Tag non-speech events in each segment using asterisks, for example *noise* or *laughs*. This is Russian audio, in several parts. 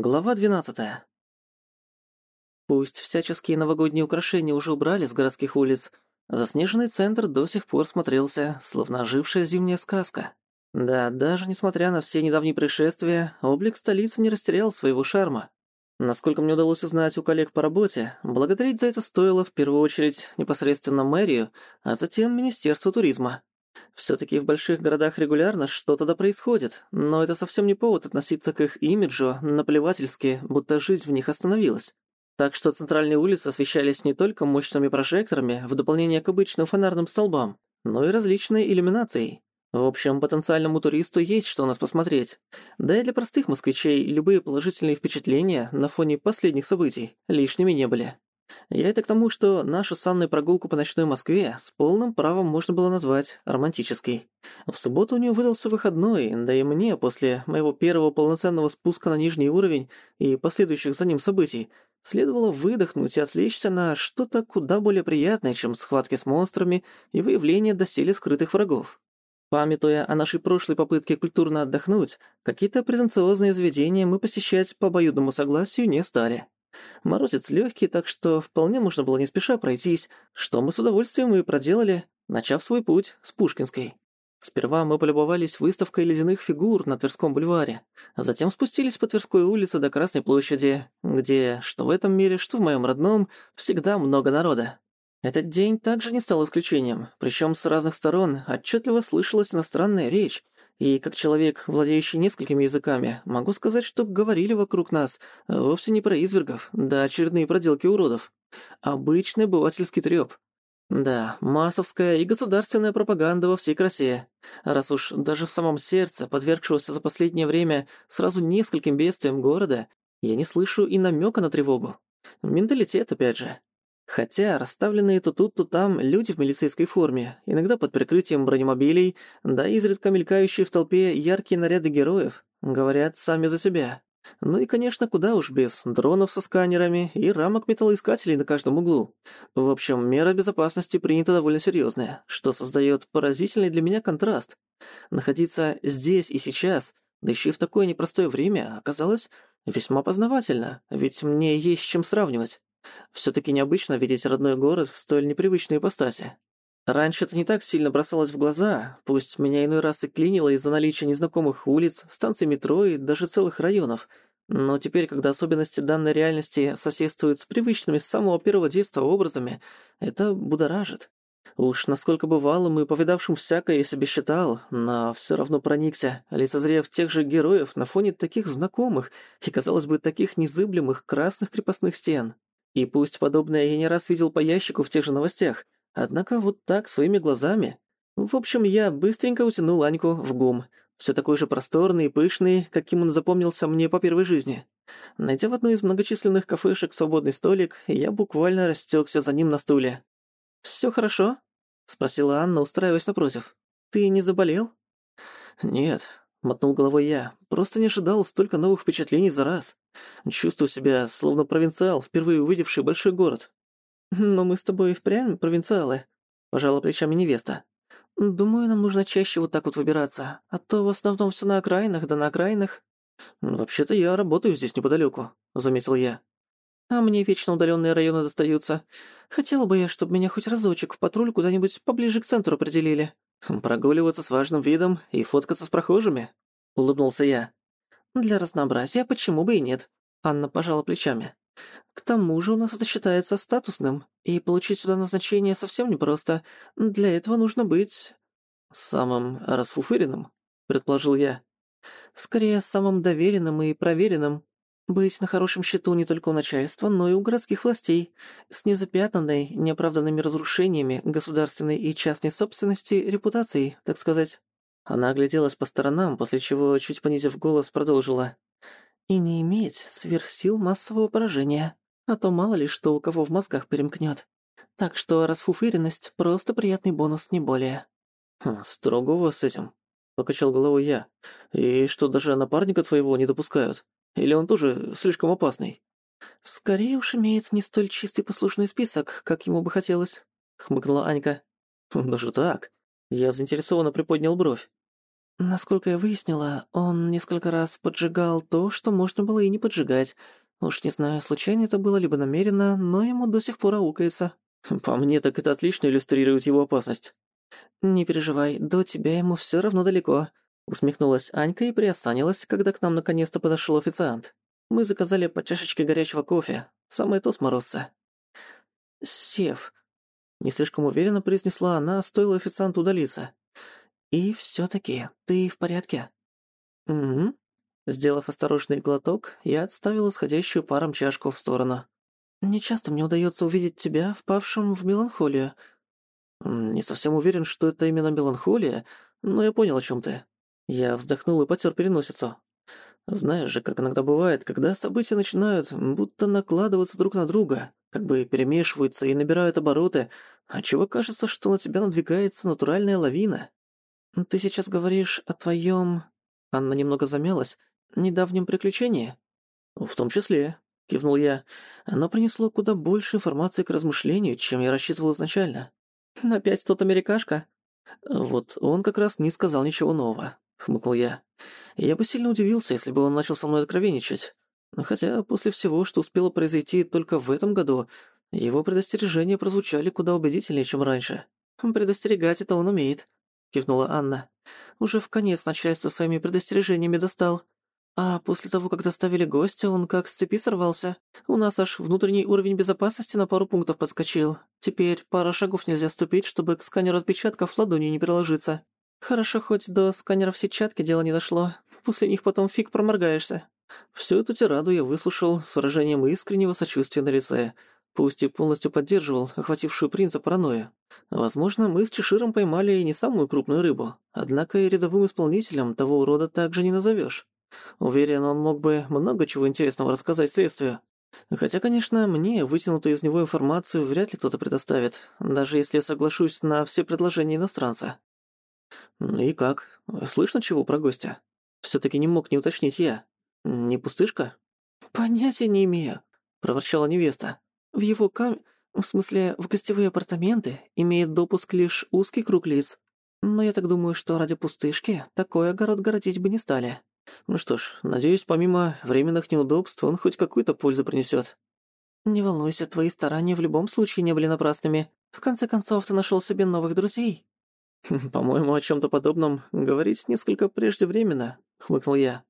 Глава 12. Пусть всяческие новогодние украшения уже убрали с городских улиц, заснеженный центр до сих пор смотрелся, словно ожившая зимняя сказка. Да, даже несмотря на все недавние происшествия, облик столицы не растерял своего шарма. Насколько мне удалось узнать у коллег по работе, благодарить за это стоило в первую очередь непосредственно мэрию, а затем Министерство туризма. Всё-таки в больших городах регулярно что-то да происходит, но это совсем не повод относиться к их имиджу наплевательски, будто жизнь в них остановилась. Так что центральные улицы освещались не только мощными прожекторами в дополнение к обычным фонарным столбам, но и различной иллюминацией. В общем, потенциальному туристу есть что нас посмотреть. Да и для простых москвичей любые положительные впечатления на фоне последних событий лишними не были. Я это к тому, что нашу с Анной прогулку по ночной Москве с полным правом можно было назвать романтической. В субботу у нее выдался выходной, да и мне после моего первого полноценного спуска на нижний уровень и последующих за ним событий следовало выдохнуть и отвлечься на что-то куда более приятное, чем схватки с монстрами и выявление доселе скрытых врагов. Памятуя о нашей прошлой попытке культурно отдохнуть, какие-то претенциозные заведения мы посещать по обоюдному согласию не стали. Морозец легкий, так что вполне можно было не спеша пройтись, что мы с удовольствием и проделали, начав свой путь с Пушкинской. Сперва мы полюбовались выставкой ледяных фигур на Тверском бульваре, а затем спустились по Тверской улице до Красной площади, где, что в этом мире, что в моем родном, всегда много народа. Этот день также не стал исключением, причем с разных сторон отчетливо слышалась иностранная речь, и как человек, владеющий несколькими языками, могу сказать, что говорили вокруг нас вовсе не про извергов, да очередные проделки уродов. Обычный обывательский трёп. Да, массовская и государственная пропаганда во всей красе. Раз уж даже в самом сердце, подвергшегося за последнее время сразу нескольким бедствиям города, я не слышу и намёка на тревогу. Менталитет, опять же. Хотя расставленные то тут, то там люди в милицейской форме, иногда под прикрытием бронемобилей, да изредка мелькающие в толпе яркие наряды героев, говорят сами за себя. Ну и, конечно, куда уж без дронов со сканерами и рамок металлоискателей на каждом углу. В общем, мера безопасности принята довольно серьезная, что создает поразительный для меня контраст. Находиться здесь и сейчас, да еще и в такое непростое время, оказалось весьма познавательно, ведь мне есть с чем сравнивать. Всё-таки необычно видеть родной город в столь непривычной ипостаси. Раньше это не так сильно бросалось в глаза, пусть меня иной раз и клинило из-за наличия незнакомых улиц, станций метро и даже целых районов. Но теперь, когда особенности данной реальности соседствуют с привычными с самого первого детства образами, это будоражит. Уж насколько бывалым и повидавшим всякое я себе считал, но всё равно проникся, лицезрев тех же героев на фоне таких знакомых и, казалось бы, таких незыблемых красных крепостных стен. И пусть подобное я не раз видел по ящику в тех же новостях, однако вот так, своими глазами. В общем, я быстренько утянул Аньку в ГУМ, все такой же просторный и пышный, каким он запомнился мне по первой жизни. Найдя в одной из многочисленных кафешек свободный столик, я буквально растекся за ним на стуле. Все хорошо?» — спросила Анна, устраиваясь напротив. «Ты не заболел?» «Нет», — мотнул головой я. «Просто не ожидал столько новых впечатлений за раз. Чувствую себя, словно провинциал, впервые увидевший большой город». «Но мы с тобой впрямь провинциалы», — пожала плечами невеста. «Думаю, нам нужно чаще вот так вот выбираться, а то в основном всё на окраинах да на окраинах». «Вообще-то я работаю здесь неподалёку», — заметил я. «А мне вечно удалённые районы достаются. Хотела бы я, чтобы меня хоть разочек в патруль куда-нибудь поближе к центру определили». «Прогуливаться с важным видом и фоткаться с прохожими?» — улыбнулся я. «Для разнообразия почему бы и нет?» Анна пожала плечами. «К тому же у нас это считается статусным, и получить сюда назначение совсем непросто. Для этого нужно быть...» «Самым расфуфыренным?» — предположил я. «Скорее, самым доверенным и проверенным. Быть на хорошем счету не только у начальства, но и у городских властей, с незапятнанной, неоправданными разрушениями государственной и частной собственности репутацией, так сказать. Она огляделась по сторонам, после чего, чуть понизив голос, продолжила. «И не иметь сверхсил массового поражения, а то мало ли что у кого в мозгах перемкнёт. Так что расфуфыренность — просто приятный бонус, не более». «Хм, «Строго у вас с этим», — покачал головой я. «И что, даже напарника твоего не допускают?» Или он тоже слишком опасный?» «Скорее уж имеет не столь чистый послушный список, как ему бы хотелось», — хмыкнула Анька. «Даже так?» Я заинтересованно приподнял бровь. Насколько я выяснила, он несколько раз поджигал то, что можно было и не поджигать. Уж не знаю, случайно это было либо намеренно, но ему до сих пор аукается. *laughs* По мне, так это отлично иллюстрирует его опасность. «Не переживай, до тебя ему всё равно далеко», — усмехнулась Анька и приосанилась, когда к нам наконец-то подошёл официант. Мы заказали по чашечке горячего кофе, самое то с морозца. «Сев», — не слишком уверенно произнесла она, стоило официанту удалиться. «И всё-таки, ты в порядке?» «Угу». Сделав осторожный глоток, я отставил исходящую паром чашку в сторону. «Не часто мне удается увидеть тебя, впавшим в меланхолию». «Не совсем уверен, что это именно меланхолия, но я понял, о чём ты». Я вздохнул и потёр переносицу. Знаешь же, как иногда бывает, когда события начинают будто накладываться друг на друга, как бы перемешиваются и набирают обороты, отчего кажется, что на тебя надвигается натуральная лавина. Ты сейчас говоришь о твоем... Анна немного замялась. Недавнем приключении? В том числе, кивнул я. Оно принесло куда больше информации к размышлению, чем я рассчитывал изначально. Опять тот америкашка? Вот он как раз не сказал ничего нового, хмыкнул я. Я бы сильно удивился, если бы он начал со мной откровенничать. Хотя после всего, что успело произойти только в этом году, его предостережения прозвучали куда убедительнее, чем раньше. «Предостерегать это он умеет», — кивнула Анна. «Уже в конец начальство своими предостережениями достал. А после того, как доставили гостя, он как с цепи сорвался. У нас аж внутренний уровень безопасности на пару пунктов подскочил. Теперь пара шагов нельзя ступить, чтобы к сканеру отпечатков ладонью не приложиться. Хорошо, хоть до сканеров сетчатки дело не дошло. После них потом фиг проморгаешься. Всю эту тираду я выслушал с выражением искреннего сочувствия на лице. Пусть и полностью поддерживал охватившую принца паранойю. Возможно, мы с Чеширом поймали и не самую крупную рыбу. Однако и рядовым исполнителем того урода также не назовешь. Уверен, он мог бы много чего интересного рассказать следствию. Хотя, конечно, мне вытянутую из него информацию вряд ли кто-то предоставит, даже если я соглашусь на все предложения иностранца. «И как? Слышно чего про гостя?» Всё-таки не мог не уточнить я. «Не пустышка?» «Понятия не имею», — проворчала невеста. «В его кам... В смысле, в гостевые апартаменты имеет допуск лишь узкий круг лиц. Но я так думаю, что ради пустышки такой огород городить бы не стали». «Ну что ж, надеюсь, помимо временных неудобств он хоть какую-то пользу принесёт». «Не волнуйся, твои старания в любом случае не были напрасными. В конце концов, ты нашёл себе новых друзей». «По-моему, о чем-то подобном говорить несколько преждевременно», — хмыкнул я.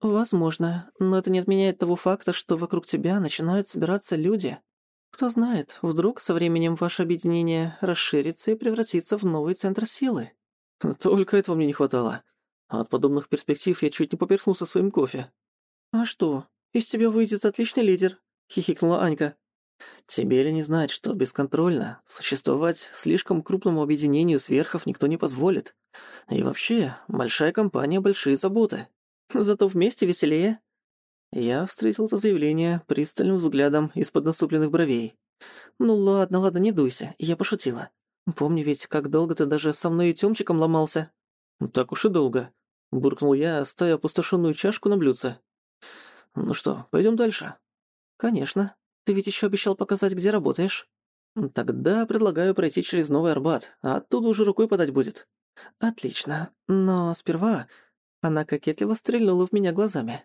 «Возможно, но это не отменяет того факта, что вокруг тебя начинают собираться люди. Кто знает, вдруг со временем ваше объединение расширится и превратится в новый центр силы». «Только этого мне не хватало. От подобных перспектив я чуть не поперхнулся своим кофе». «А что, из тебя выйдет отличный лидер», — хихикнула Анька. Тебе ли не знать, что бесконтрольно существовать слишком крупному объединению сверхов никто не позволит? И вообще, большая компания — большие заботы. Зато вместе веселее. Я встретил это заявление пристальным взглядом из-под насупленных бровей. «Ну ладно, ладно, не дуйся, я пошутила. Помню ведь, как долго ты даже со мной и Тёмчиком ломался». «Так уж и долго», — буркнул я, ставя опустошенную чашку на блюдце. «Ну что, пойдем дальше?» «Конечно», ты ведь еще обещал показать, где работаешь. Тогда предлагаю пройти через Новый Арбат, а оттуда уже рукой подать будет. Отлично. Но сперва она кокетливо стрельнула в меня глазами.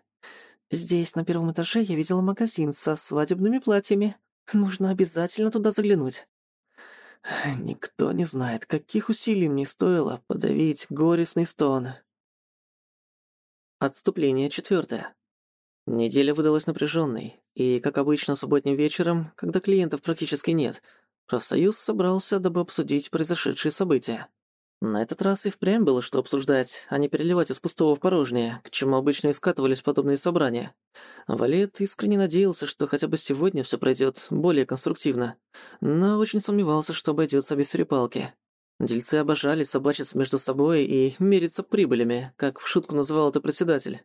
Здесь, на первом этаже, я видела магазин со свадебными платьями. Нужно обязательно туда заглянуть. Никто не знает, каких усилий мне стоило подавить горестный стон. Отступление четвертое. Неделя выдалась напряженной, и, как обычно, субботним вечером, когда клиентов практически нет, профсоюз собрался, дабы обсудить произошедшие события. На этот раз и впрямь было что обсуждать, а не переливать из пустого в порожнее, к чему обычно и скатывались подобные собрания. Валет искренне надеялся, что хотя бы сегодня все пройдет более конструктивно, но очень сомневался, что обойдется без перепалки. Дельцы обожали собачиться между собой и мериться прибылями, как в шутку называл это председатель.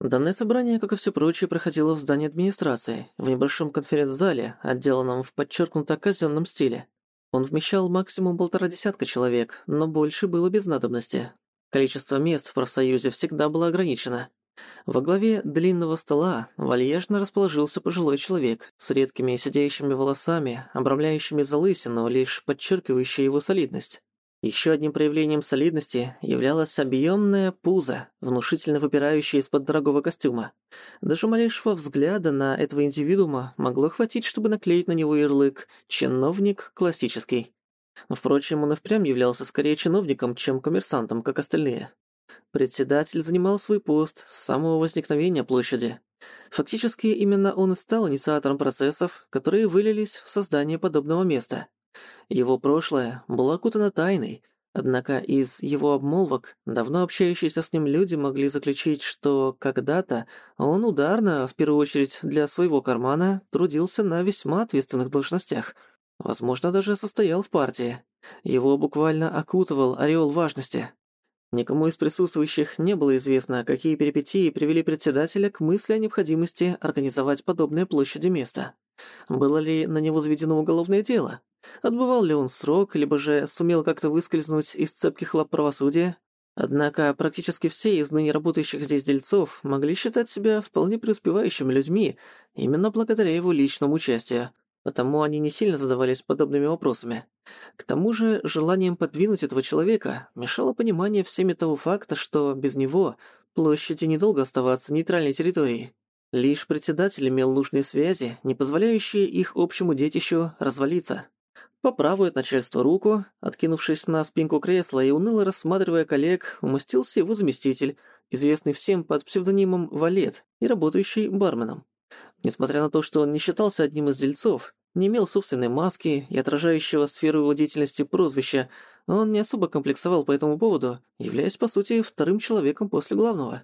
Данное собрание, как и все прочее, проходило в здании администрации, в небольшом конференц-зале, отделанном в подчеркнуто казенном стиле. Он вмещал максимум полтора десятка человек, но больше было без надобности. Количество мест в профсоюзе всегда было ограничено. Во главе длинного стола вальяжно расположился пожилой человек с редкими сидеющими волосами, обрамляющими залысину, лишь подчеркивающие его солидность. Еще одним проявлением солидности являлась объемная пузо, внушительно выпирающая из-под дорогого костюма. Даже малейшего взгляда на этого индивидуума могло хватить, чтобы наклеить на него ярлык «чиновник классический». Впрочем, он и впрямь являлся скорее чиновником, чем коммерсантом, как остальные. Председатель занимал свой пост с самого возникновения площади. Фактически, именно он и стал инициатором процессов, которые вылились в создание подобного места. Его прошлое было окутано тайной, однако из его обмолвок давно общающиеся с ним люди могли заключить, что когда-то он ударно, в первую очередь для своего кармана, трудился на весьма ответственных должностях. Возможно, даже состоял в партии. Его буквально окутывал ореол важности. Никому из присутствующих не было известно, какие перипетии привели председателя к мысли о необходимости организовать подобное площади место. Было ли на него заведено уголовное дело? Отбывал ли он срок, либо же сумел как-то выскользнуть из цепких лап правосудия? Однако практически все из ныне работающих здесь дельцов могли считать себя вполне преуспевающими людьми именно благодаря его личному участию, потому они не сильно задавались подобными вопросами. К тому же желанием подвинуть этого человека мешало понимание всеми того факта, что без него площади недолго оставаться нейтральной территорией. Лишь председатель имел нужные связи, не позволяющие их общему детищу развалиться. По правую от начальства руку, откинувшись на спинку кресла и уныло рассматривая коллег, умостился его заместитель, известный всем под псевдонимом Валет и работающий барменом. Несмотря на то, что он не считался одним из дельцов, не имел собственной маски и отражающего сферу его деятельности прозвища, он не особо комплексовал по этому поводу, являясь, по сути, вторым человеком после главного.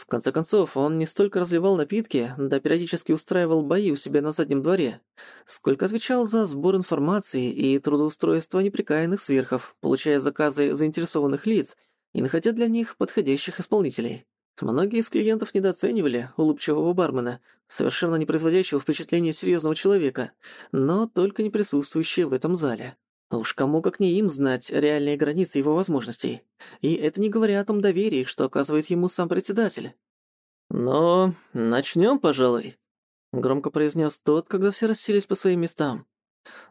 В конце концов, он не столько разливал напитки, да периодически устраивал бои у себя на заднем дворе, сколько отвечал за сбор информации и трудоустройство неприкаянных сверхов, получая заказы заинтересованных лиц и находя для них подходящих исполнителей. Многие из клиентов недооценивали улыбчивого бармена, совершенно не производящего впечатления серьезного человека, но только не присутствующие в этом зале. Уж кому как не им знать реальные границы его возможностей. И это не говоря о том доверии, что оказывает ему сам председатель. «Но начнем, пожалуй», — громко произнес тот, когда все расселись по своим местам.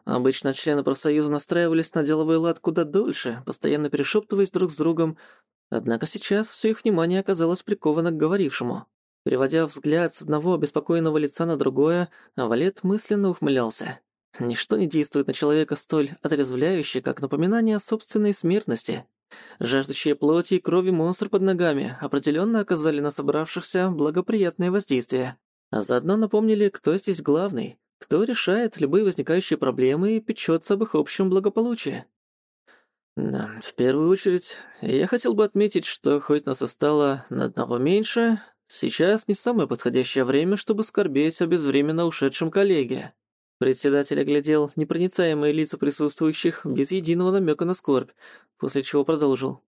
Обычно члены профсоюза настраивались на деловой лад куда дольше, постоянно перешептываясь друг с другом, однако сейчас все их внимание оказалось приковано к говорившему. Переводя взгляд с одного обеспокоенного лица на другое, Валет мысленно ухмылялся. Ничто не действует на человека столь отрезвляюще, как напоминание о собственной смертности. Жаждущие плоти и крови монстр под ногами определенно оказали на собравшихся благоприятное воздействие. А заодно напомнили, кто здесь главный, кто решает любые возникающие проблемы и печется об их общем благополучии. Да, в первую очередь, я хотел бы отметить, что хоть нас и стало на одного меньше, сейчас не самое подходящее время, чтобы скорбеть о безвременно ушедшем коллеге. Председатель оглядел непроницаемые лица присутствующих без единого намека на скорбь, после чего продолжил.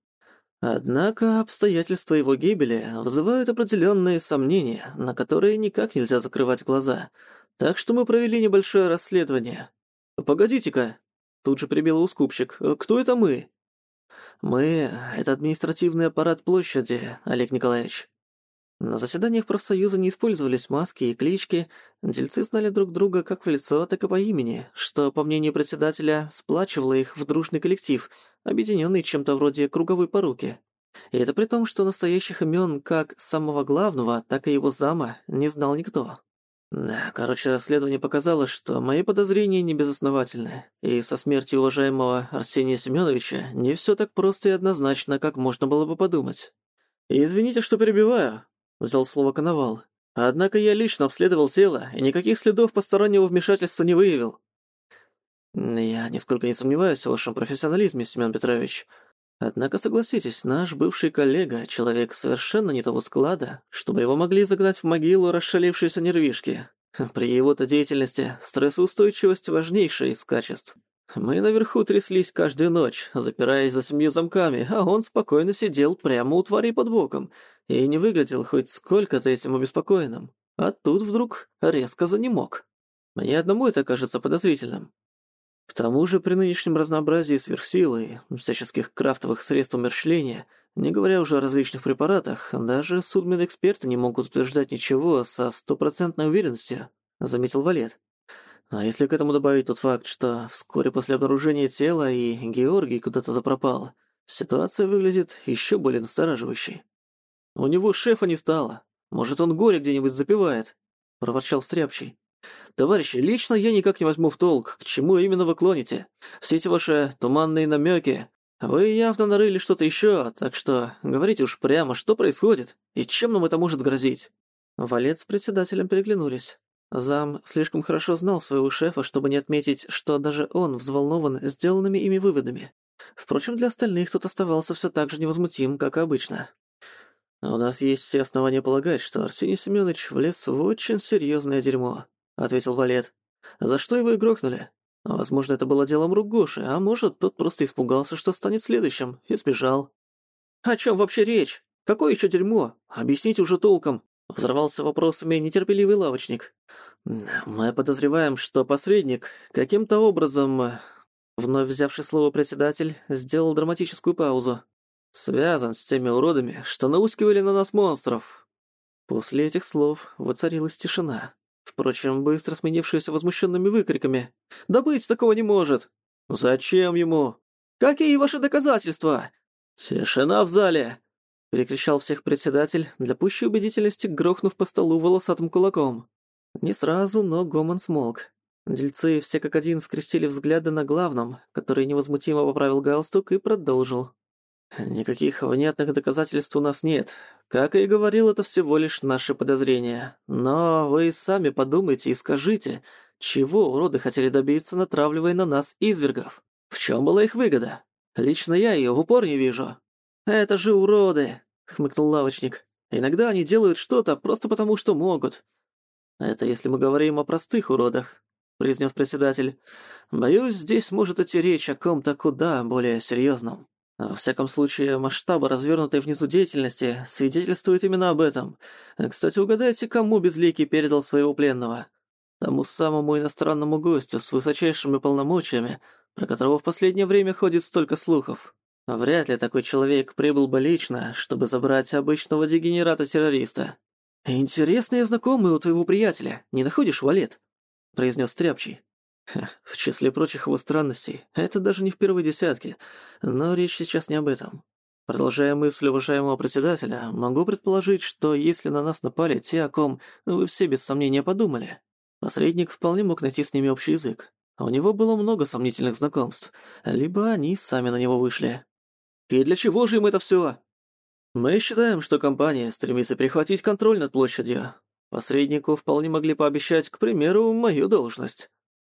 Однако обстоятельства его гибели вызывают определенные сомнения, на которые никак нельзя закрывать глаза. Так что мы провели небольшое расследование. «Погодите-ка!» Тут же прибил ускупщик. «Кто это мы?» «Мы — это административный аппарат площади, Олег Николаевич. На заседаниях профсоюза не использовались маски и клички, дельцы знали друг друга как в лицо, так и по имени, что, по мнению председателя, сплачивало их в дружный коллектив, объединенный чем-то вроде круговой поруки. И это при том, что настоящих имен как самого главного, так и его зама не знал никто. Да, короче, расследование показало, что мои подозрения не безосновательны, и со смертью уважаемого Арсения Семеновича не все так просто и однозначно, как можно было бы подумать. Извините, что перебиваю, взял слово Коновал. Однако я лично обследовал тело и никаких следов постороннего вмешательства не выявил. Я нисколько не сомневаюсь в вашем профессионализме, Семен Петрович. Однако согласитесь, наш бывший коллега — человек совершенно не того склада, чтобы его могли загнать в могилу расшалившиеся нервишки. При его-то деятельности стрессоустойчивость важнейшая из качеств. Мы наверху тряслись каждую ночь, запираясь за семью замками, а он спокойно сидел прямо у твари под боком и не выглядел хоть сколько-то этим обеспокоенным. А тут вдруг резко занемог. Мне одному это кажется подозрительным. К тому же при нынешнем разнообразии сверхсилы всяческих крафтовых средств умерщвления, не говоря уже о различных препаратах, даже судмедэксперты не могут утверждать ничего со стопроцентной уверенностью, заметил Валет. А если к этому добавить тот факт, что вскоре после обнаружения тела и Георгий куда-то запропал, ситуация выглядит еще более настораживающей. «У него шефа не стало. Может, он горе где-нибудь запивает?» — проворчал Стряпчий. «Товарищи, лично я никак не возьму в толк, к чему именно вы клоните. Все эти ваши туманные намеки. Вы явно нарыли что-то еще, так что говорите уж прямо, что происходит и чем нам это может грозить». Валет с председателем переглянулись. Зам слишком хорошо знал своего шефа, чтобы не отметить, что даже он взволнован сделанными ими выводами. Впрочем, для остальных тот оставался все так же невозмутим, как обычно. «У нас есть все основания полагать, что Арсений Семенович влез в очень серьезное дерьмо», — ответил Валет. «За что его и грохнули? Возможно, это было делом рук Гоши, а может, тот просто испугался, что станет следующим, и сбежал». «О чем вообще речь? Какое еще дерьмо? Объясните уже толком», — взорвался вопросами нетерпеливый лавочник. «Мы подозреваем, что посредник каким-то образом...» Вновь взявший слово председатель сделал драматическую паузу связан с теми уродами, что наускивали на нас монстров». После этих слов воцарилась тишина, впрочем, быстро сменившаяся возмущенными выкриками. «Да быть такого не может!» «Зачем ему?» «Какие ваши доказательства?» «Тишина в зале!» — перекричал всех председатель, для пущей убедительности грохнув по столу волосатым кулаком. Не сразу, но гомон смолк. Дельцы все как один скрестили взгляды на главном, который невозмутимо поправил галстук и продолжил. Никаких внятных доказательств у нас нет. Как и говорил, это всего лишь наши подозрения. Но вы сами подумайте и скажите, чего уроды хотели добиться, натравливая на нас извергов? В чем была их выгода? Лично я ее в упор не вижу. Это же уроды, хмыкнул лавочник. Иногда они делают что-то просто потому, что могут. Это если мы говорим о простых уродах, произнес председатель. Боюсь, здесь может идти речь о ком-то куда более серьезном. Во всяком случае, масштабы развернутой внизу деятельности свидетельствуют именно об этом. Кстати, угадайте, кому Безликий передал своего пленного? Тому самому иностранному гостю с высочайшими полномочиями, про которого в последнее время ходит столько слухов. Вряд ли такой человек прибыл бы лично, чтобы забрать обычного дегенерата-террориста. «Интересные знакомые у твоего приятеля, не находишь, Валет?» — произнес Стряпчий. *laughs* В числе прочих его странностей, это даже не в первой десятке, но речь сейчас не об этом. Продолжая мысль уважаемого председателя, могу предположить, что если на нас напали те, о ком вы все без сомнения подумали, посредник вполне мог найти с ними общий язык. У него было много сомнительных знакомств, либо они сами на него вышли. И для чего же им это все? Мы считаем, что компания стремится перехватить контроль над площадью. Посреднику вполне могли пообещать, к примеру, мою должность.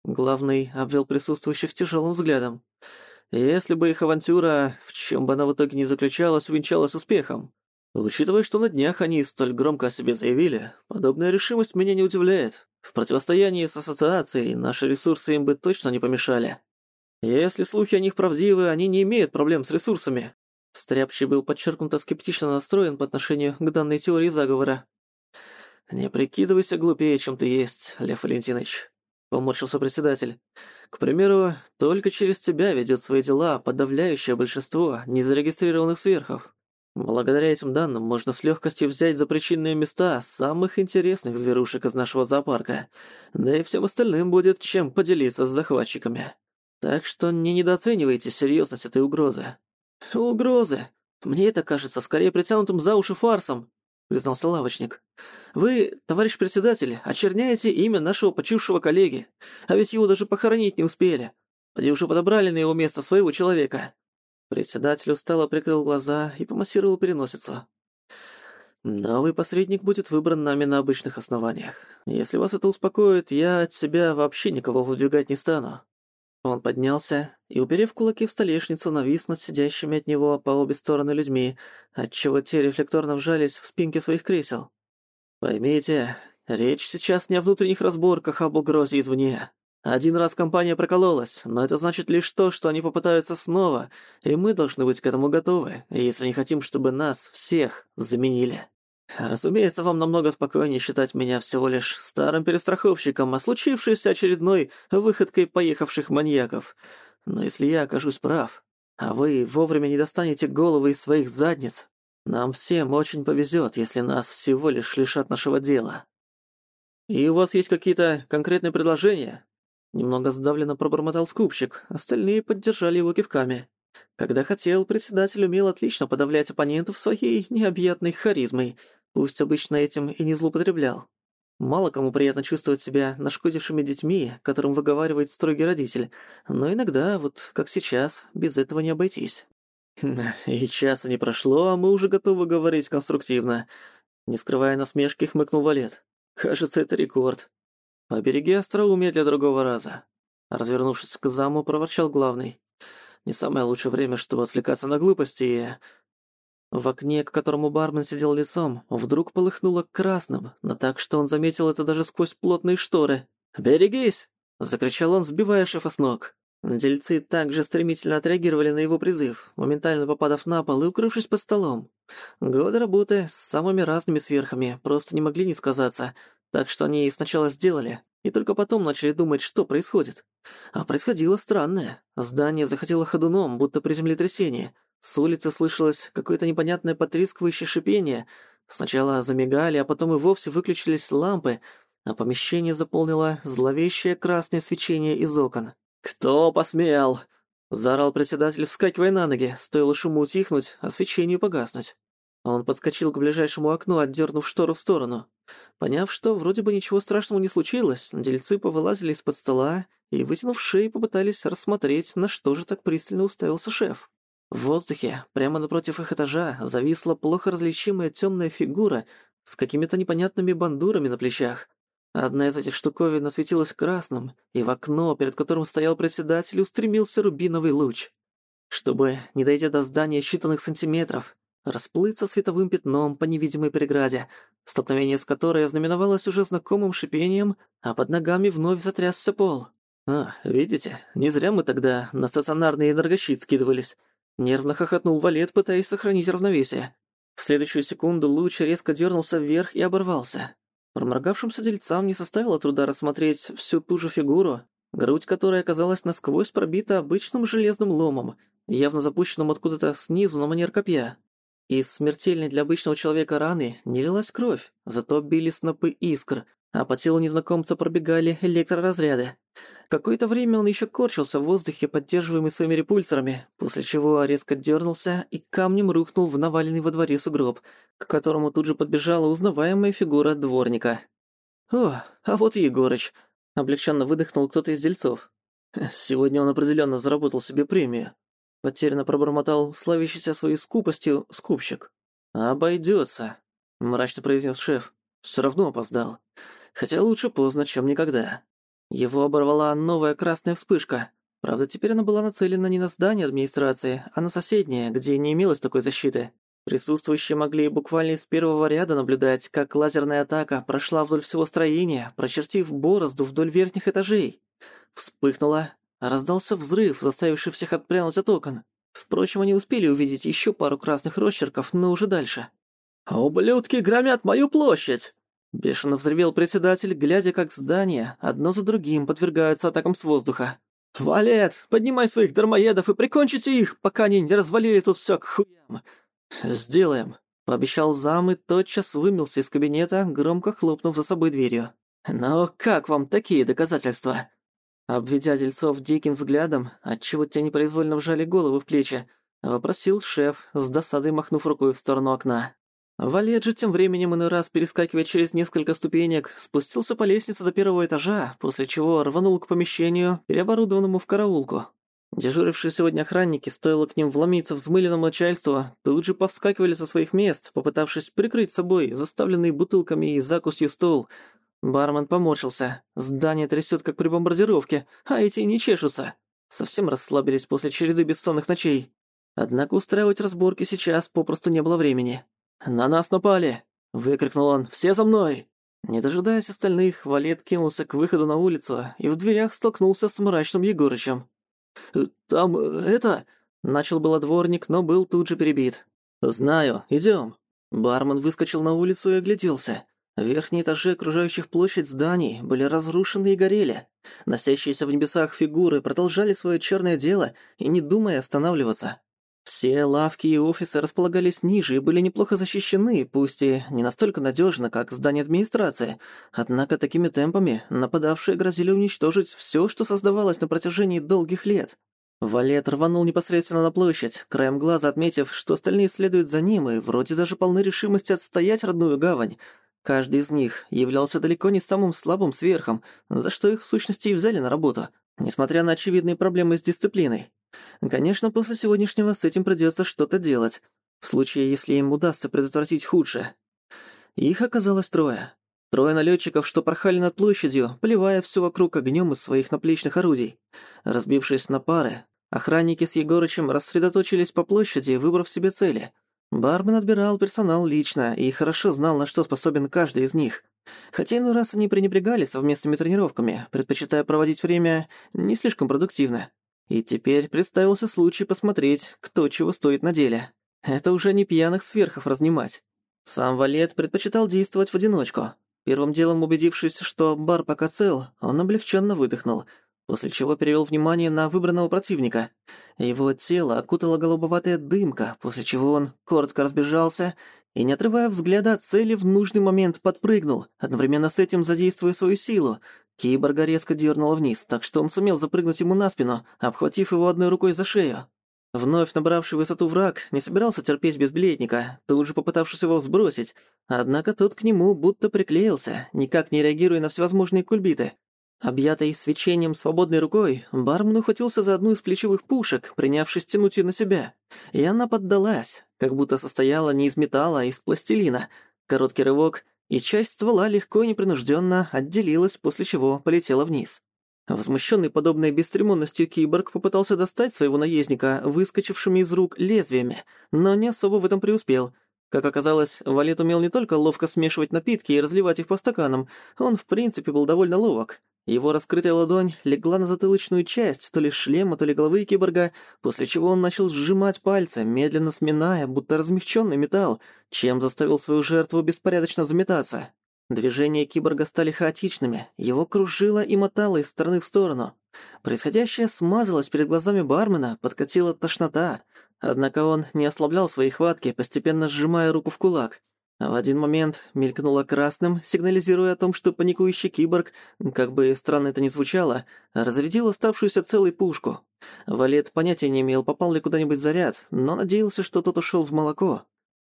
Главный обвел присутствующих тяжелым взглядом. Если бы их авантюра, в чем бы она в итоге не заключалась, увенчалась успехом. Учитывая, что на днях они столь громко о себе заявили, подобная решимость меня не удивляет. В противостоянии с ассоциацией наши ресурсы им бы точно не помешали. Если слухи о них правдивы, они не имеют проблем с ресурсами. Стряпчий был подчеркнуто скептично настроен по отношению к данной теории заговора. «Не прикидывайся глупее, чем ты есть, Лев Валентинович. — поморщился председатель. «К примеру, только через тебя ведет свои дела подавляющее большинство незарегистрированных сверхов. Благодаря этим данным можно с легкостью взять за причинные места самых интересных зверушек из нашего зоопарка, да и всем остальным будет чем поделиться с захватчиками. Так что не недооценивайте серьезность этой угрозы». «Угрозы? Мне это кажется скорее притянутым за уши фарсом», — признался лавочник. «Вы, товарищ председатель, очерняете имя нашего почившего коллеги, а ведь его даже похоронить не успели. Поди уже подобрали на его место своего человека». Председатель устало прикрыл глаза и помассировал переносицу. «Новый посредник будет выбран нами на обычных основаниях. Если вас это успокоит, я от себя вообще никого выдвигать не стану. Он поднялся и, уперев кулаки в столешницу, навис над сидящими от него по обе стороны людьми, отчего те рефлекторно вжались в спинки своих кресел. «Поймите, речь сейчас не о внутренних разборках, а об угрозе извне. Один раз компания прокололась, но это значит лишь то, что они попытаются снова, и мы должны быть к этому готовы, если не хотим, чтобы нас всех заменили». Разумеется, вам намного спокойнее считать меня всего лишь старым перестраховщиком, а случившейся очередной выходкой поехавших маньяков. Но если я окажусь прав, а вы вовремя не достанете головы из своих задниц, нам всем очень повезет, если нас всего лишь лишат нашего дела. И у вас есть какие-то конкретные предложения? Немного сдавленно пробормотал скупщик, остальные поддержали его кивками. Когда хотел, председатель умел отлично подавлять оппонентов своей необъятной харизмой, пусть обычно этим и не злоупотреблял. Мало кому приятно чувствовать себя нашкодившими детьми, которым выговаривает строгий родитель, но иногда, вот как сейчас, без этого не обойтись. И часа не прошло, а мы уже готовы говорить конструктивно. Не скрывая насмешки, хмыкнул Валет. Кажется, это рекорд. Побереги остроумие для другого раза. Развернувшись к заму, проворчал главный. Не самое лучшее время, чтобы отвлекаться на глупости и... В окне, к которому бармен сидел лицом, вдруг полыхнуло красным, но так, что он заметил это даже сквозь плотные шторы. «Берегись!» — закричал он, сбивая шефа с ног. Дельцы также стремительно отреагировали на его призыв, моментально попадав на пол и укрывшись под столом. Годы работы с самыми разными сверхами просто не могли не сказаться, так что они сначала сделали, и только потом начали думать, что происходит. А происходило странное. Здание захотело ходуном, будто при землетрясении — с улицы слышалось какое-то непонятное потрескивающее шипение. Сначала замигали, а потом и вовсе выключились лампы, а помещение заполнило зловещее красное свечение из окон. «Кто посмел?» — заорал председатель, вскакивая на ноги. Стоило шуму утихнуть, а свечению погаснуть. Он подскочил к ближайшему окну, отдернув штору в сторону. Поняв, что вроде бы ничего страшного не случилось, дельцы повылазили из-под стола и, вытянув шеи, попытались рассмотреть, на что же так пристально уставился шеф. В воздухе, прямо напротив их этажа, зависла плохо различимая темная фигура с какими-то непонятными бандурами на плечах. Одна из этих штуковин осветилась красным, и в окно, перед которым стоял председатель, устремился рубиновый луч. Чтобы, не дойдя до здания считанных сантиметров, расплыться световым пятном по невидимой преграде, столкновение с которой ознаменовалось уже знакомым шипением, а под ногами вновь затрясся пол. «А, видите, не зря мы тогда на стационарный энергощит скидывались. Нервно хохотнул Валет, пытаясь сохранить равновесие. В следующую секунду луч резко дернулся вверх и оборвался. Проморгавшимся дельцам не составило труда рассмотреть всю ту же фигуру, грудь которой оказалась насквозь пробита обычным железным ломом, явно запущенным откуда-то снизу на манер копья. Из смертельной для обычного человека раны не лилась кровь, зато били снопы искр, а по телу незнакомца пробегали электроразряды. Какое-то время он еще корчился в воздухе, поддерживаемый своими репульсорами, после чего резко дернулся и камнем рухнул в наваленный во дворе сугроб, к которому тут же подбежала узнаваемая фигура дворника. «О, а вот Егорыч!» — облегченно выдохнул кто-то из дельцов. «Сегодня он определенно заработал себе премию», — потерянно пробормотал славящийся своей скупостью скупщик. «Обойдется», — мрачно произнес шеф. «Все равно опоздал. Хотя лучше поздно, чем никогда». Его оборвала новая красная вспышка. Правда, теперь она была нацелена не на здание администрации, а на соседнее, где не имелось такой защиты. Присутствующие могли буквально из первого ряда наблюдать, как лазерная атака прошла вдоль всего строения, прочертив борозду вдоль верхних этажей. Вспыхнула, раздался взрыв, заставивший всех отпрянуть от окон. Впрочем, они успели увидеть еще пару красных росчерков, но уже дальше. «Ублюдки громят мою площадь!» Бешено взревел председатель, глядя, как здания одно за другим подвергаются атакам с воздуха. «Валет, поднимай своих дармоедов и прикончите их, пока они не развалили тут всё к хуям!» «Сделаем», — пообещал зам и тотчас вымылся из кабинета, громко хлопнув за собой дверью. «Но как вам такие доказательства?» Обведя дельцов диким взглядом, отчего те непроизвольно вжали голову в плечи, вопросил шеф, с досадой махнув рукой в сторону окна. Валет же тем временем иной раз, перескакивая через несколько ступенек, спустился по лестнице до первого этажа, после чего рванул к помещению, переоборудованному в караулку. Дежурившие сегодня охранники, стоило к ним вломиться взмыленному начальству, тут же повскакивали со своих мест, попытавшись прикрыть собой заставленный бутылками и закусью стол. Бармен поморщился. Здание трясет, как при бомбардировке, а эти не чешутся. Совсем расслабились после череды бессонных ночей. Однако устраивать разборки сейчас попросту не было времени. «На нас напали!» — выкрикнул он. «Все за мной!» Не дожидаясь остальных, Валет кинулся к выходу на улицу и в дверях столкнулся с мрачным Егорычем. «Э, «Там э, это...» — начал было дворник, но был тут же перебит. «Знаю, идем. Бармен выскочил на улицу и огляделся. Верхние этажи окружающих площадь зданий были разрушены и горели. Носящиеся в небесах фигуры продолжали свое черное дело и не думая останавливаться. Все лавки и офисы располагались ниже и были неплохо защищены, пусть и не настолько надежно, как здание администрации. Однако такими темпами нападавшие грозили уничтожить все, что создавалось на протяжении долгих лет. Валет рванул непосредственно на площадь, краем глаза отметив, что остальные следуют за ним и вроде даже полны решимости отстоять родную гавань. Каждый из них являлся далеко не самым слабым сверхом, за что их в сущности и взяли на работу, несмотря на очевидные проблемы с дисциплиной. Конечно, после сегодняшнего с этим придётся что-то делать, в случае, если им удастся предотвратить худшее. Их оказалось трое. Трое налетчиков, что порхали над площадью, поливая всё вокруг огнём из своих наплечных орудий. Разбившись на пары, охранники с Егорычем рассредоточились по площади, выбрав себе цели. Бармен отбирал персонал лично и хорошо знал, на что способен каждый из них. Хотя иной раз они пренебрегали совместными тренировками, предпочитая проводить время не слишком продуктивно. И теперь представился случай посмотреть, кто чего стоит на деле. Это уже не пьяных сверхов разнимать. Сам Валет предпочитал действовать в одиночку. Первым делом убедившись, что бар пока цел, он облегченно выдохнул, после чего перевел внимание на выбранного противника. Его тело окутала голубоватая дымка, после чего он коротко разбежался и, не отрывая взгляда от цели, в нужный момент подпрыгнул, одновременно с этим задействуя свою силу, Киборга резко дернуло вниз, так что он сумел запрыгнуть ему на спину, обхватив его одной рукой за шею. Вновь набравший высоту враг не собирался терпеть безбилетника, тут же попытавшись его сбросить, однако тот к нему будто приклеился, никак не реагируя на всевозможные кульбиты. Объятый свечением свободной рукой, бармен ухватился за одну из плечевых пушек, принявшись тянуть ее на себя. И она поддалась, как будто состояла не из металла, а из пластилина. Короткий рывок, и часть ствола легко и непринужденно отделилась, после чего полетела вниз. Возмущенный подобной бесцеремонностью киборг попытался достать своего наездника, выскочившими из рук лезвиями, но не особо в этом преуспел. Как оказалось, Валет умел не только ловко смешивать напитки и разливать их по стаканам, он в принципе был довольно ловок. Его раскрытая ладонь легла на затылочную часть то ли шлема, то ли головы киборга, после чего он начал сжимать пальцы, медленно сминая, будто размягченный металл, чем заставил свою жертву беспорядочно заметаться. Движения киборга стали хаотичными, его кружило и мотало из стороны в сторону. Происходящее смазалось перед глазами бармена, подкатила тошнота. Однако он не ослаблял свои хватки, постепенно сжимая руку в кулак. В один момент мелькнуло красным, сигнализируя о том, что паникующий киборг, как бы странно это ни звучало, разрядил оставшуюся целой пушку. Валет понятия не имел, попал ли куда-нибудь заряд, но надеялся, что тот ушел в молоко.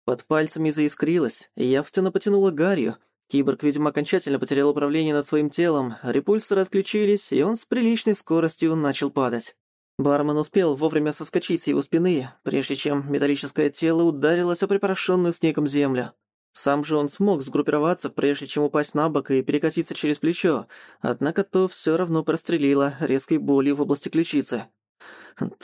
Под пальцами заискрилось, явственно потянуло гарью. Киборг, видимо, окончательно потерял управление над своим телом, репульсоры отключились, и он с приличной скоростью начал падать. Бармен успел вовремя соскочить с его спины, прежде чем металлическое тело ударилось о припорошенную снегом землю. Сам же он смог сгруппироваться, прежде чем упасть на бок и перекатиться через плечо, однако то все равно прострелило резкой болью в области ключицы.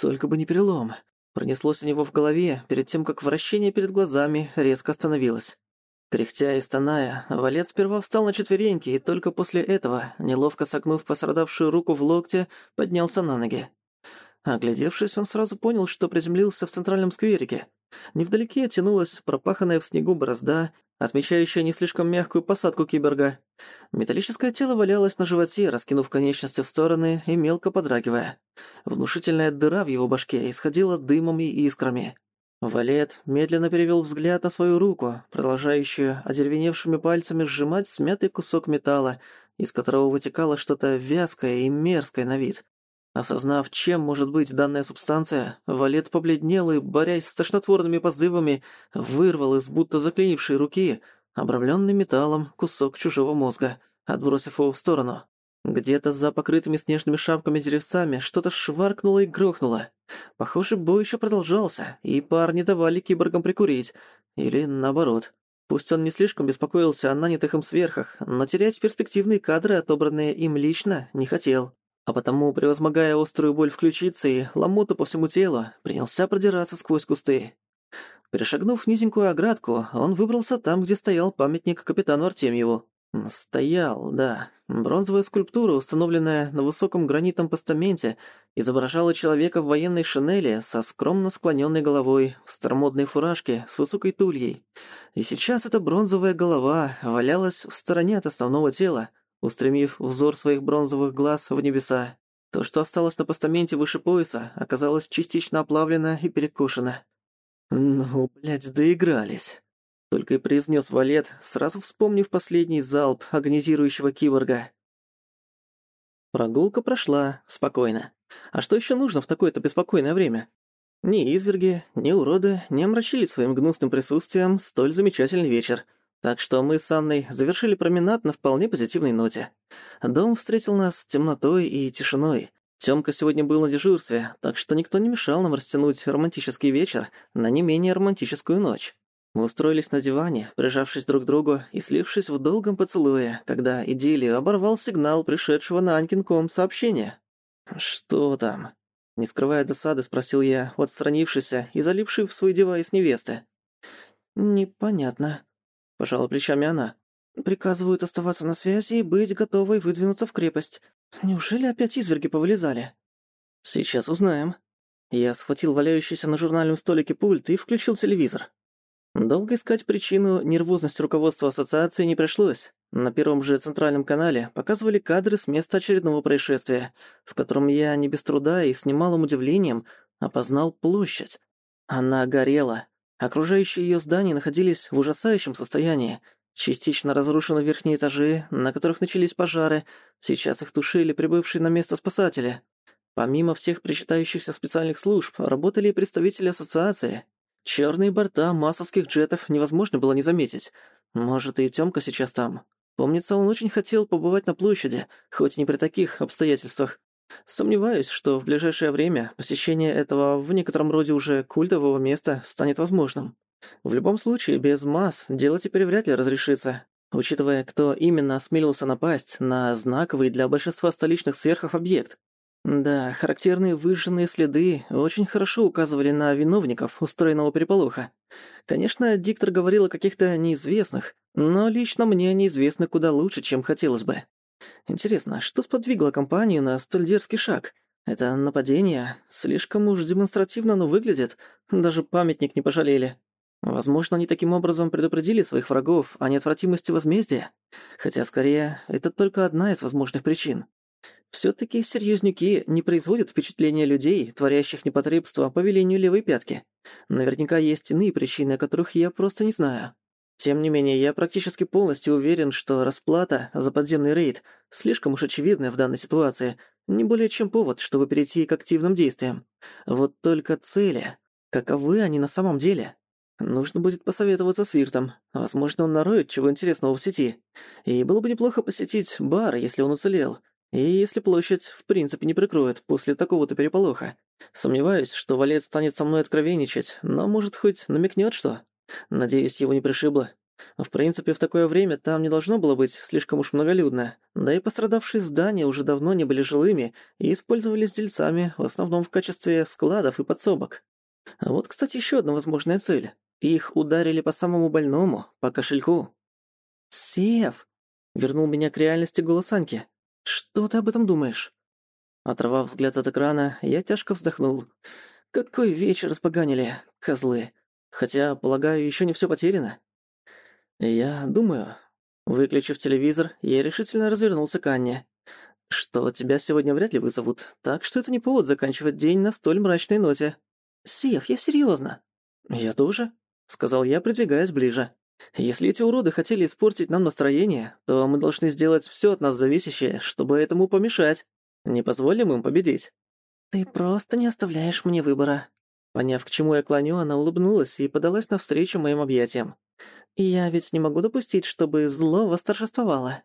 Только бы не перелом. Пронеслось у него в голове перед тем, как вращение перед глазами резко остановилось. Кряхтя и стоная, Валет сперва встал на четвереньки и только после этого, неловко согнув пострадавшую руку в локте, поднялся на ноги. Оглядевшись, он сразу понял, что приземлился в центральном скверике. Невдалеке тянулась пропаханная в снегу борозда, отмечающая не слишком мягкую посадку киборга. Металлическое тело валялось на животе, раскинув конечности в стороны и мелко подрагивая. Внушительная дыра в его башке исходила дымом и искрами. Валет медленно перевел взгляд на свою руку, продолжающую одеревеневшими пальцами сжимать смятый кусок металла, из которого вытекало что-то вязкое и мерзкое на вид. Осознав, чем может быть данная субстанция, Валет побледнел и, борясь с тошнотворными позывами, вырвал из будто заклеившей руки обрамленный металлом кусок чужого мозга, отбросив его в сторону. Где-то за покрытыми снежными шапками деревцами что-то шваркнуло и грохнуло. Похоже, бой еще продолжался, и парни давали киборгам прикурить. Или наоборот. Пусть он не слишком беспокоился о нанятых им сверхах, но терять перспективные кадры, отобранные им лично, не хотел. А потому, превозмогая острую боль в ключице и ломоту по всему телу, принялся продираться сквозь кусты. Перешагнув низенькую оградку, он выбрался там, где стоял памятник капитану Артемьеву. Стоял, да. Бронзовая скульптура, установленная на высоком гранитном постаменте, изображала человека в военной шинели со скромно склоненной головой, в старомодной фуражке с высокой тульей. И сейчас эта бронзовая голова валялась в стороне от основного тела, устремив взор своих бронзовых глаз в небеса. То, что осталось на постаменте выше пояса, оказалось частично оплавлено и перекошено. «Ну, блядь, доигрались», — только и произнес Валет, сразу вспомнив последний залп агонизирующего киборга. Прогулка прошла спокойно. А что еще нужно в такое-то беспокойное время? Ни изверги, ни уроды не омрачили своим гнусным присутствием столь замечательный вечер. Так что мы с Анной завершили променад на вполне позитивной ноте. Дом встретил нас темнотой и тишиной. Тёмка сегодня был на дежурстве, так что никто не мешал нам растянуть романтический вечер на не менее романтическую ночь. Мы устроились на диване, прижавшись друг к другу и слившись в долгом поцелуе, когда идиллию оборвал сигнал пришедшего на Анькин ком сообщения. «Что там?» Не скрывая досады, спросил я, отстранившийся и залипший в свой девайс невесты. «Непонятно», Пожала плечами она. «Приказывают оставаться на связи и быть готовой выдвинуться в крепость. Неужели опять изверги повылезали?» «Сейчас узнаем». Я схватил валяющийся на журнальном столике пульт и включил телевизор. Долго искать причину нервозности руководства ассоциации не пришлось. На первом же центральном канале показывали кадры с места очередного происшествия, в котором я не без труда и с немалым удивлением опознал площадь. Она горела, Окружающие ее здания находились в ужасающем состоянии. Частично разрушены верхние этажи, на которых начались пожары. Сейчас их тушили прибывшие на место спасатели. Помимо всех причитающихся специальных служб, работали и представители ассоциации. Черные борта массовских джетов невозможно было не заметить. Может, и Тёмка сейчас там. Помнится, он очень хотел побывать на площади, хоть и не при таких обстоятельствах. Сомневаюсь, что в ближайшее время посещение этого в некотором роде уже культового места станет возможным. В любом случае, без масс дело теперь вряд ли разрешится, учитывая, кто именно осмелился напасть на знаковый для большинства столичных сверхов объект. Да, характерные выжженные следы очень хорошо указывали на виновников устроенного переполоха. Конечно, диктор говорил о каких-то неизвестных, но лично мне неизвестны куда лучше, чем хотелось бы. Интересно, что сподвигло компанию на столь дерзкий шаг? Это нападение слишком уж демонстративно оно выглядит, даже памятник не пожалели. Возможно, они таким образом предупредили своих врагов о неотвратимости возмездия, хотя, скорее, это только одна из возможных причин. Всё-таки серьёзнюки не производят впечатления людей, творящих непотребство по велению левой пятки. Наверняка есть иные причины, о которых я просто не знаю. Тем не менее, я практически полностью уверен, что расплата за подземный рейд слишком уж очевидная в данной ситуации, не более чем повод, чтобы перейти к активным действиям. Вот только цели. Каковы они на самом деле? Нужно будет посоветоваться с Виртом. Возможно, он нароет чего интересного в сети. И было бы неплохо посетить бар, если он уцелел. И если площадь в принципе не прикроет после такого-то переполоха. Сомневаюсь, что Валет станет со мной откровенничать, но может хоть намекнет что. Надеюсь, его не пришибло. В принципе, в такое время там не должно было быть слишком уж многолюдно. Да и пострадавшие здания уже давно не были жилыми и использовались дельцами, в основном в качестве складов и подсобок. А вот, кстати, еще одна возможная цель. Их ударили по самому больному, по кошельку. «Сев!» — вернул меня к реальности голос Аньки. «Что ты об этом думаешь?» Оторвав взгляд от экрана, я тяжко вздохнул. «Какой вечер испоганили, козлы!» Хотя, полагаю, еще не все потеряно. Я думаю... Выключив телевизор, я решительно развернулся к Анне. Что тебя сегодня вряд ли вызовут, так что это не повод заканчивать день на столь мрачной ноте. Сев, я серьезно. Я тоже, сказал я, придвигаясь ближе. Если эти уроды хотели испортить нам настроение, то мы должны сделать все от нас зависящее, чтобы этому помешать. Не позволим им победить. Ты просто не оставляешь мне выбора, Поняв, к чему я клоню, она улыбнулась и подалась навстречу моим объятиям. «Я ведь не могу допустить, чтобы зло восторжествовало».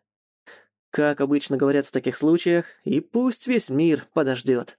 Как обычно говорят в таких случаях, и пусть весь мир подождёт.